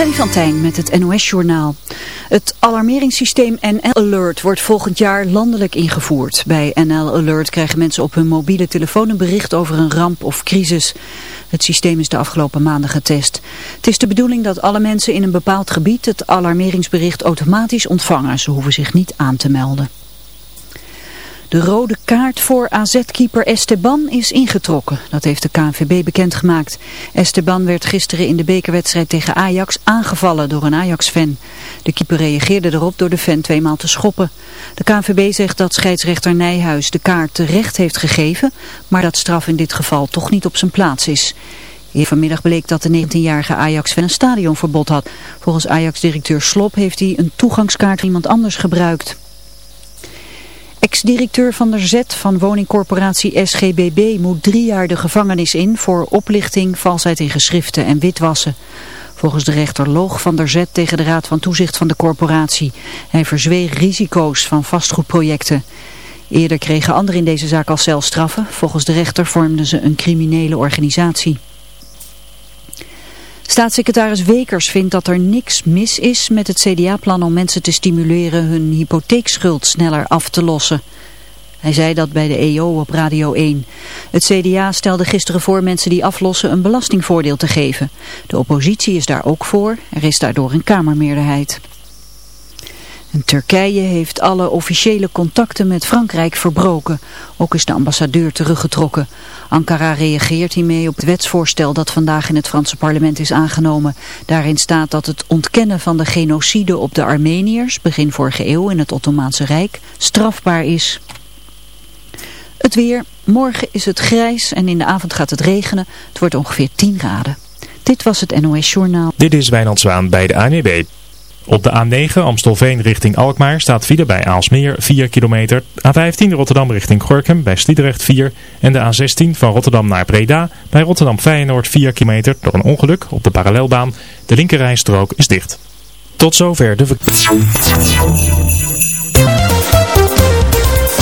Freddy van Tijn met het NOS-journaal. Het alarmeringssysteem NL Alert wordt volgend jaar landelijk ingevoerd. Bij NL Alert krijgen mensen op hun mobiele telefoon een bericht over een ramp of crisis. Het systeem is de afgelopen maanden getest. Het is de bedoeling dat alle mensen in een bepaald gebied het alarmeringsbericht automatisch ontvangen. Ze hoeven zich niet aan te melden. De rode kaart voor AZ-keeper Esteban is ingetrokken. Dat heeft de KNVB bekendgemaakt. Esteban werd gisteren in de bekerwedstrijd tegen Ajax aangevallen door een Ajax-fan. De keeper reageerde erop door de fan tweemaal te schoppen. De KNVB zegt dat scheidsrechter Nijhuis de kaart terecht heeft gegeven, maar dat straf in dit geval toch niet op zijn plaats is. Hier vanmiddag bleek dat de 19-jarige Ajax-fan een stadionverbod had. Volgens Ajax-directeur Slop heeft hij een toegangskaart voor iemand anders gebruikt. Ex-directeur van der Zet van woningcorporatie SGBB moet drie jaar de gevangenis in voor oplichting, valsheid in geschriften en witwassen. Volgens de rechter loog van der Zet tegen de raad van toezicht van de corporatie. Hij verzweeg risico's van vastgoedprojecten. Eerder kregen anderen in deze zaak al celstraffen. Volgens de rechter vormden ze een criminele organisatie. Staatssecretaris Wekers vindt dat er niks mis is met het CDA-plan om mensen te stimuleren hun hypotheekschuld sneller af te lossen. Hij zei dat bij de EO op Radio 1. Het CDA stelde gisteren voor mensen die aflossen een belastingvoordeel te geven. De oppositie is daar ook voor. Er is daardoor een kamermeerderheid. Turkije heeft alle officiële contacten met Frankrijk verbroken. Ook is de ambassadeur teruggetrokken. Ankara reageert hiermee op het wetsvoorstel dat vandaag in het Franse parlement is aangenomen. Daarin staat dat het ontkennen van de genocide op de Armeniërs, begin vorige eeuw in het Ottomaanse Rijk, strafbaar is. Het weer. Morgen is het grijs en in de avond gaat het regenen. Het wordt ongeveer 10 graden. Dit was het NOS Journaal. Dit is Wijnand Zwaan bij de ANWB. Op de A9 Amstelveen richting Alkmaar staat file bij Aalsmeer 4 kilometer. A15 Rotterdam richting Gorkum bij Sliedrecht 4. En de A16 van Rotterdam naar Breda bij Rotterdam Feyenoord 4 kilometer door een ongeluk op de parallelbaan. De linkerrijstrook is dicht. Tot zover de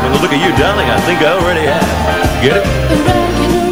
Look at you, darling. I think I already have. Get it?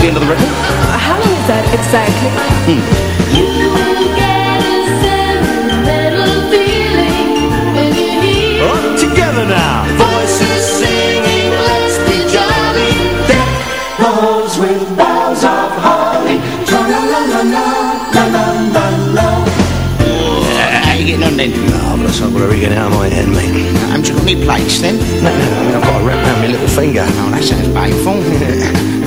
The end of the record? How long is that exactly? Oh, together now. Voices singing, let's be jolly. Deck the halls with boughs of holly. La la la la, la la la la. How you getting on then? Bless, I've got everything out of my head, mate. Haven't you got any plates then? No, no, I mean, I've got a wrap around my little finger. Oh, that sounds painful.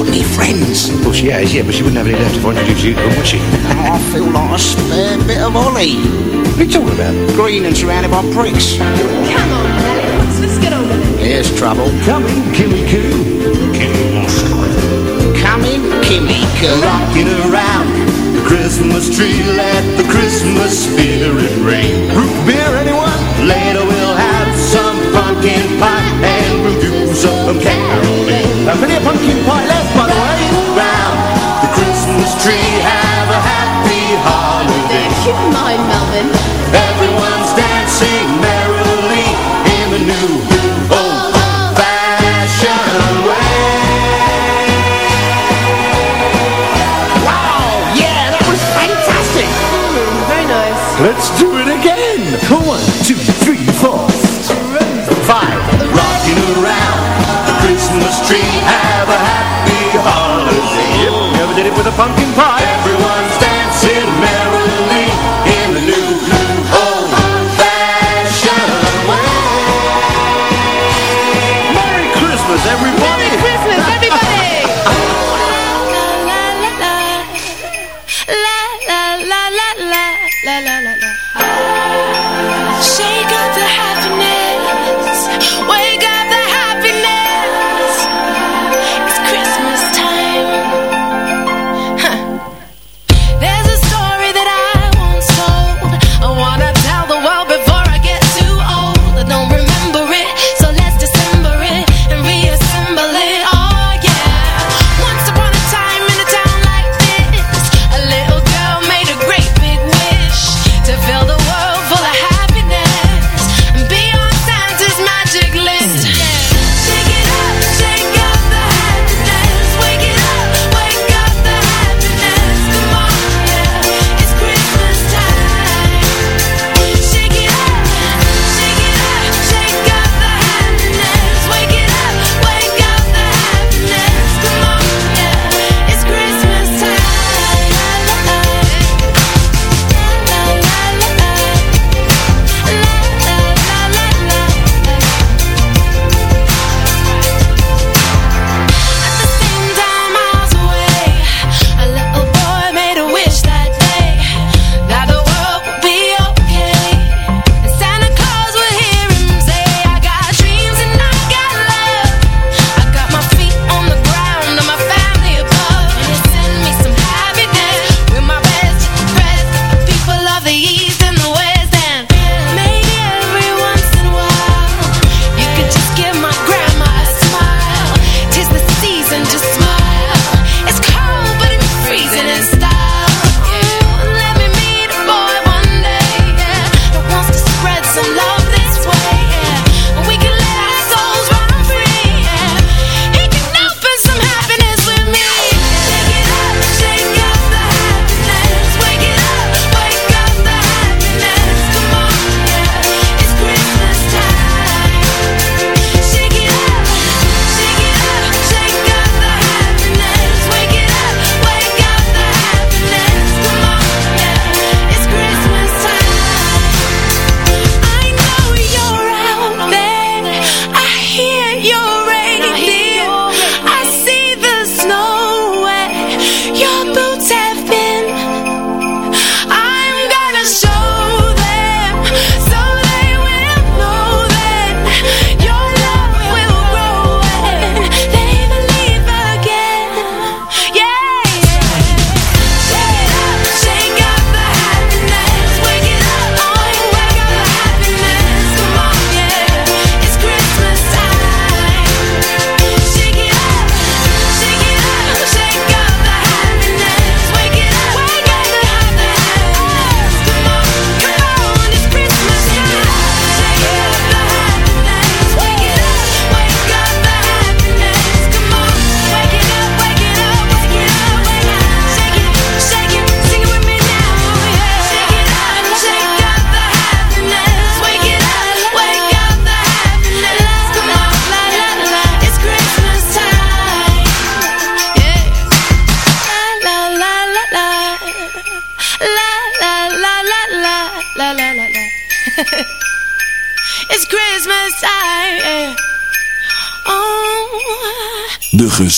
Has got any friends? Well, she has, yeah, but she wouldn't have any left if I introduced you to her, would she? I feel like a spare bit of Ollie. What are you talking about? Green and surrounded by bricks. Come on, Alex. Let's get on with it. Here's trouble. Come in, Kimmy Coo. Come in, Kimmy, girl. Rocking around the Christmas tree, let the Christmas spirit reign. Root beer, anyone? Later we'll have some pumpkin pie and we'll do some caroling. Plenty of pumpkin pie left, by the way. Round the Christmas tree, have a happy holiday. Keep in mind, Melvin. Everyone's dancing merrily in the new old-fashioned way. Wow, yeah, that was fantastic. Mm, very nice. Let's do it again. One, two,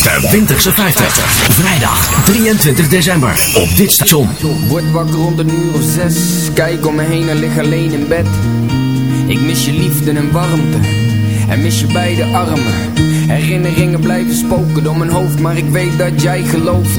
De Winterse 50. Vrijdag 23 december op dit station. Word wakker rond een uur of zes. Kijk om me heen en lig alleen in bed. Ik mis je liefde en warmte. En mis je beide armen. Herinneringen blijven spoken door mijn hoofd. Maar ik weet dat jij gelooft.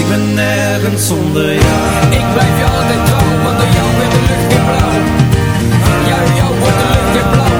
Ik ben nergens zonder jou. Ik blijf je altijd trouw, want door jou werd de lucht weer blauw. Ja, jou wordt de lucht weer blauw.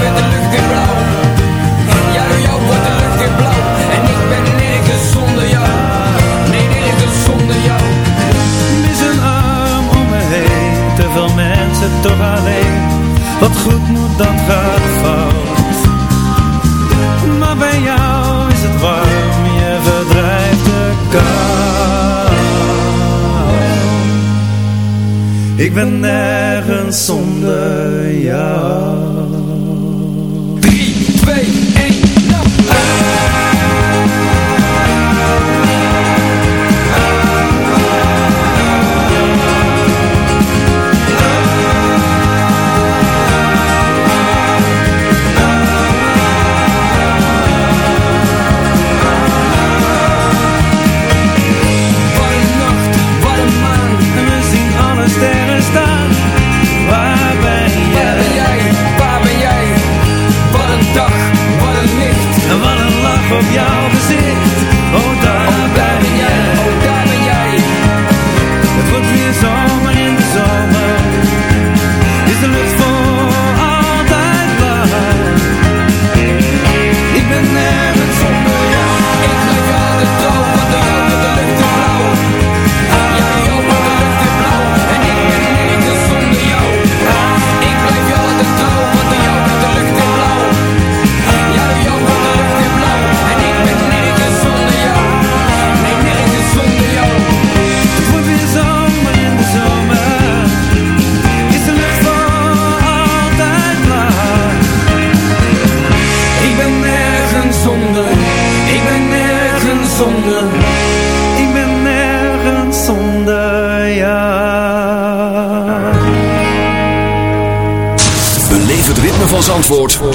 Ik ben de lucht in blauw, in jouw, wordt de lucht in blauw. En ik ben nergens zonder jou, nee, nergens zonder jou. Er is een arm om me heen, te veel mensen toch alleen. Wat goed moet, dan gaan fout. Maar bij jou is het warm, je verdrijft de kou. Ik ben nergens zonder jou. of young.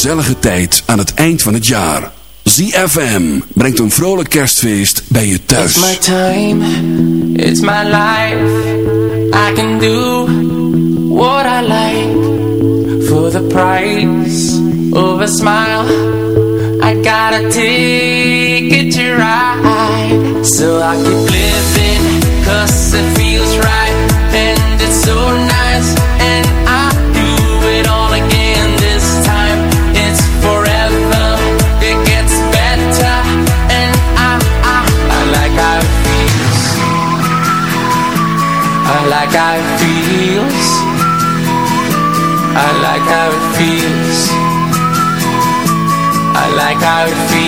gezellige tijd aan het eind van het jaar. ZFM brengt een vrolijk kerstfeest bij je thuis. It's my time, it's my life. I can do what I like for the price of a smile. I got a ticket to ride, so I keep living, cause it feels right, I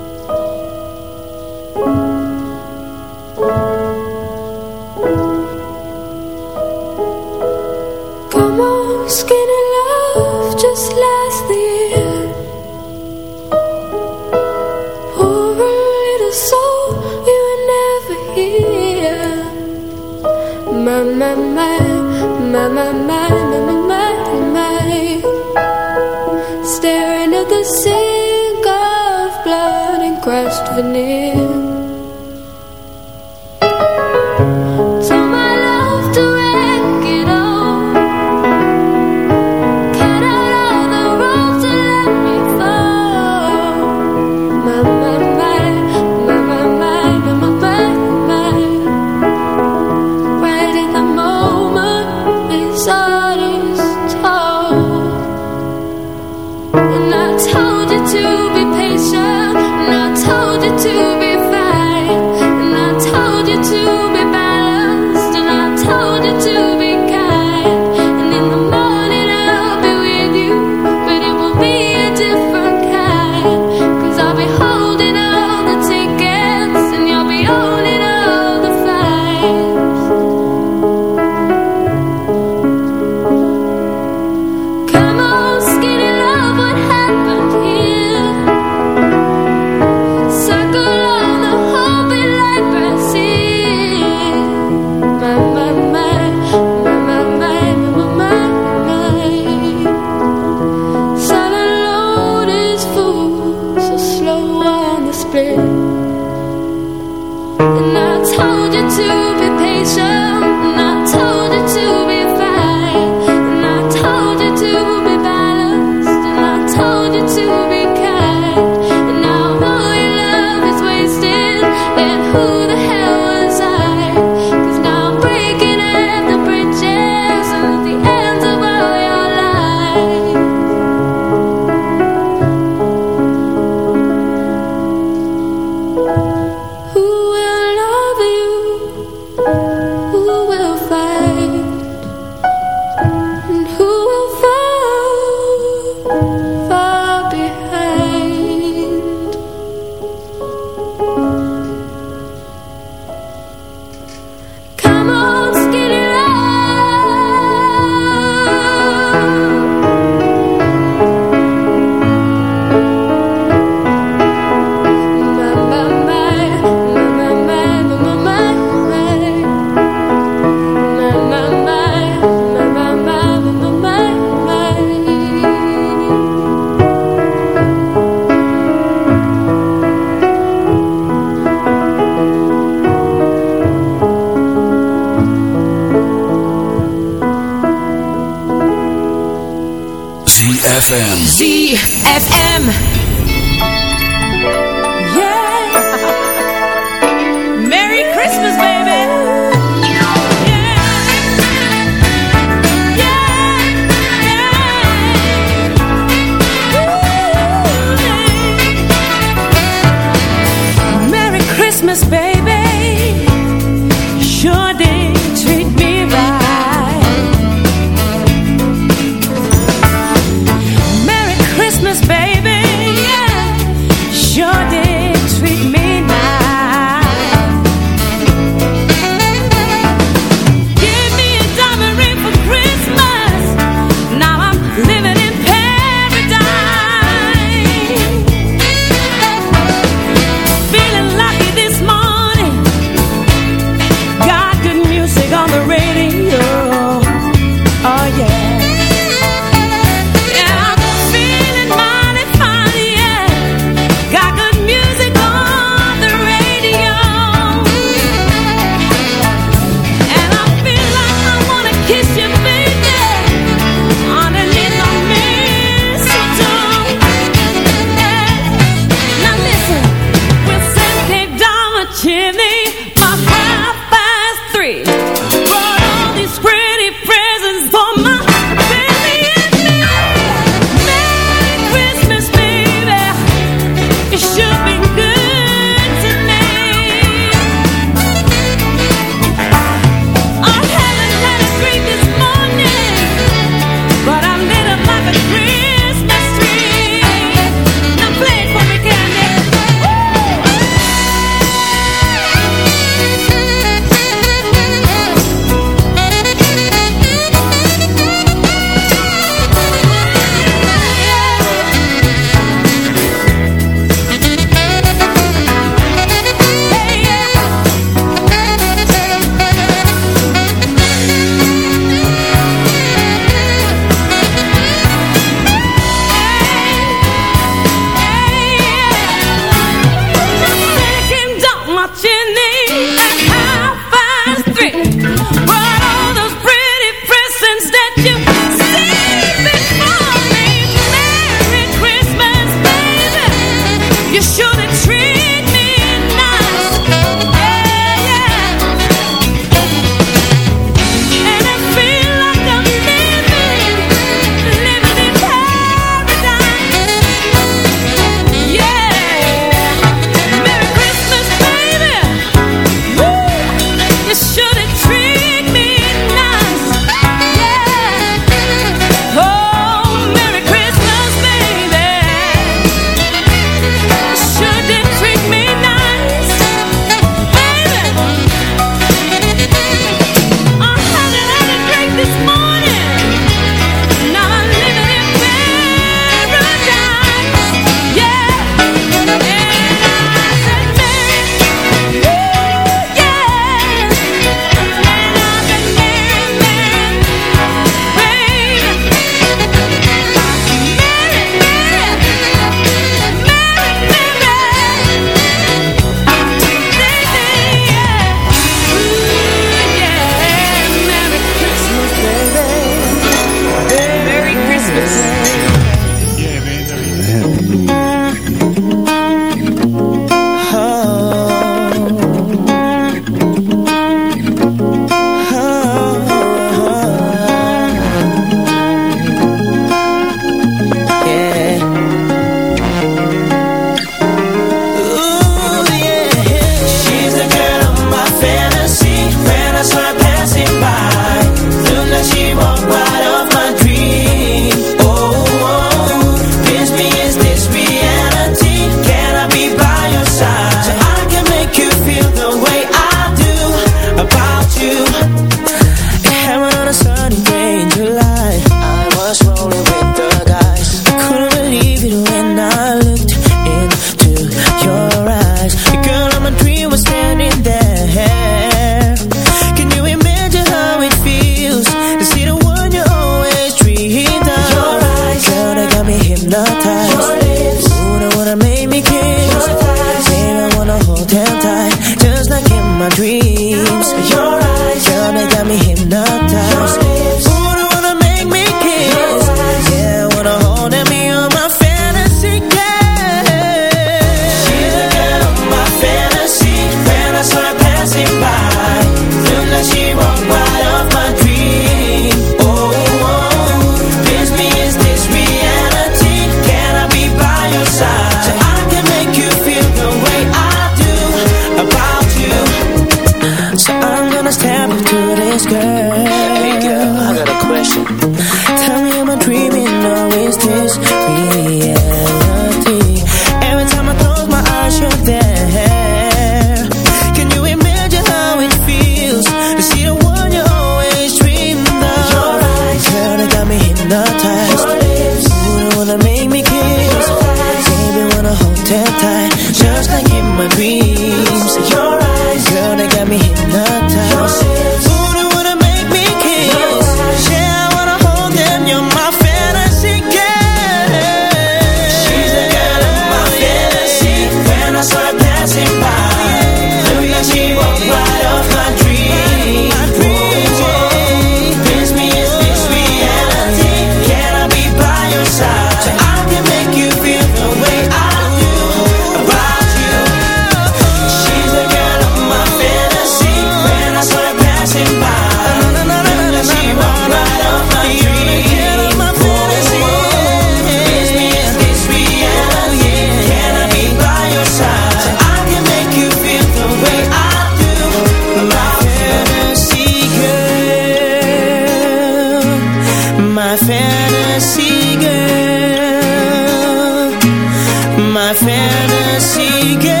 my fantasy girl.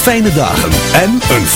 Fijne dagen en een